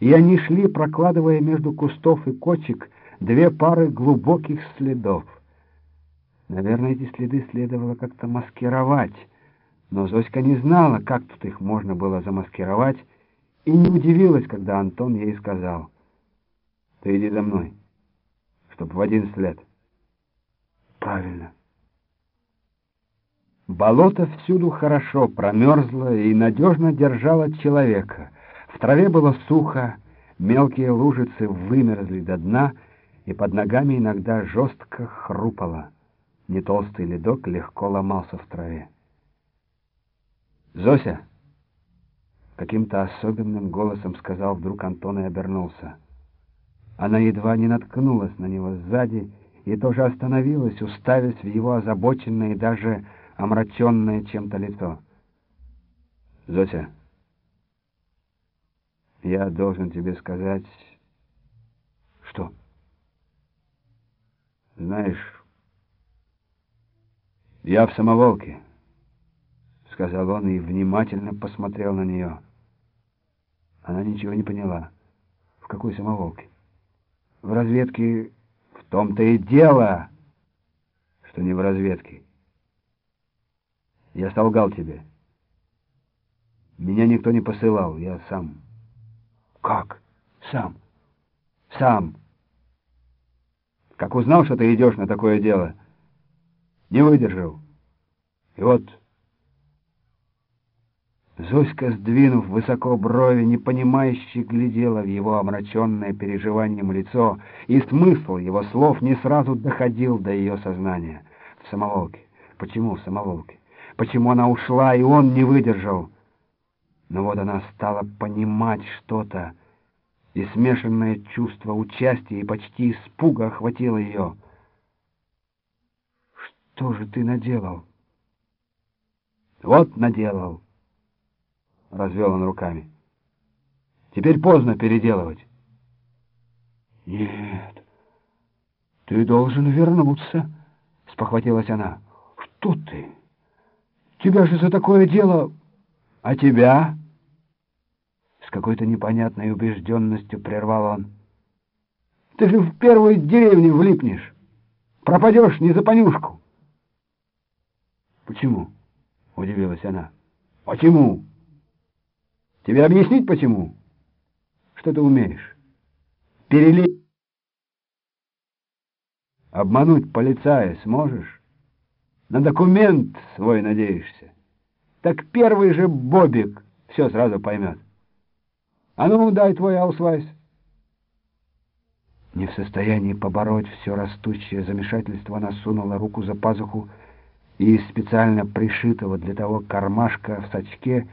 и они шли, прокладывая между кустов и кочек две пары глубоких следов. Наверное, эти следы следовало как-то маскировать, но Зоська не знала, как тут их можно было замаскировать, и не удивилась, когда Антон ей сказал, «Ты иди за мной, чтоб в один след». «Правильно». Болото всюду хорошо промерзло и надежно держало человека. В траве было сухо, мелкие лужицы вымерзли до дна, и под ногами иногда жестко хрупало. Нетолстый ледок легко ломался в траве. «Зося!» — каким-то особенным голосом сказал вдруг Антон и обернулся. Она едва не наткнулась на него сзади и тоже остановилась, уставясь в его озабоченное и даже омраченное чем-то лицо. «Зося, я должен тебе сказать...» «Что?» «Знаешь, я в самоволке» сказал он и внимательно посмотрел на нее. Она ничего не поняла. В какой самоволке? В разведке в том-то и дело, что не в разведке. Я солгал тебе. Меня никто не посылал, я сам. Как? Сам? Сам. Как узнал, что ты идешь на такое дело, не выдержал. И вот... Зоська, сдвинув высоко брови, непонимающе глядела в его омраченное переживанием лицо, и смысл его слов не сразу доходил до ее сознания. В самоволке. Почему в самоволке? Почему она ушла, и он не выдержал? Но вот она стала понимать что-то, и смешанное чувство участия и почти испуга охватило ее. «Что же ты наделал?» «Вот наделал». — развел он руками. «Теперь поздно переделывать». «Нет, ты должен вернуться», — спохватилась она. «Что ты? Тебя же за такое дело... А тебя?» С какой-то непонятной убежденностью прервал он. «Ты же в первой деревне влипнешь. Пропадешь не за понюшку». «Почему?» — удивилась она. «Почему?» Тебе объяснить, почему? Что ты умеешь? Перелить. Обмануть полицая сможешь? На документ свой надеешься? Так первый же Бобик все сразу поймет. А ну, дай твой аусвайс. Не в состоянии побороть все растущее замешательство, она сунула руку за пазуху и из специально пришитого для того кармашка в сачке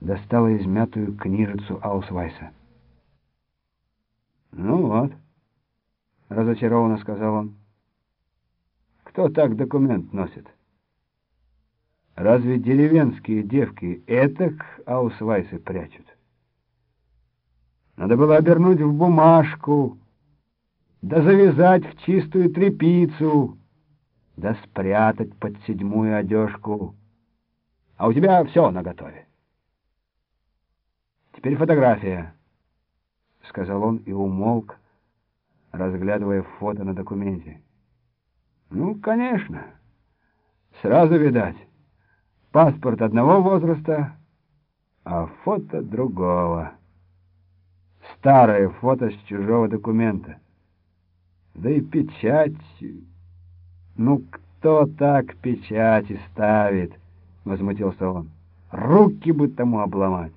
достала измятую книжицу Аусвайса. «Ну вот», — разочарованно сказал он, — «кто так документ носит? Разве деревенские девки этак Аусвайсы прячут? Надо было обернуть в бумажку, да завязать в чистую тряпицу, да спрятать под седьмую одежку, а у тебя все наготове». Теперь фотография, — сказал он и умолк, разглядывая фото на документе. Ну, конечно. Сразу видать. Паспорт одного возраста, а фото другого. Старое фото с чужого документа. Да и печать... Ну, кто так печати ставит? — возмутился он. Руки бы тому обломать.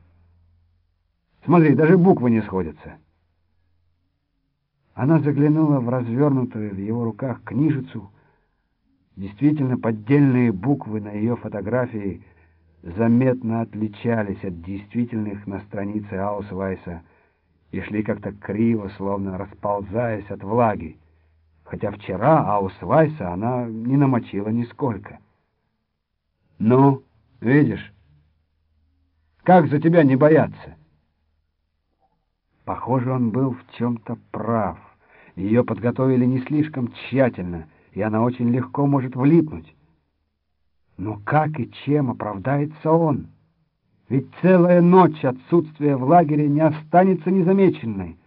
Смотри, даже буквы не сходятся. Она заглянула в развернутую в его руках книжицу. Действительно, поддельные буквы на ее фотографии заметно отличались от действительных на странице Аусвайса и шли как-то криво, словно расползаясь от влаги, хотя вчера Аусвайса она не намочила нисколько. «Ну, видишь, как за тебя не бояться?» Похоже, он был в чем-то прав. Ее подготовили не слишком тщательно, и она очень легко может влипнуть. Но как и чем оправдается он? Ведь целая ночь отсутствия в лагере не останется незамеченной.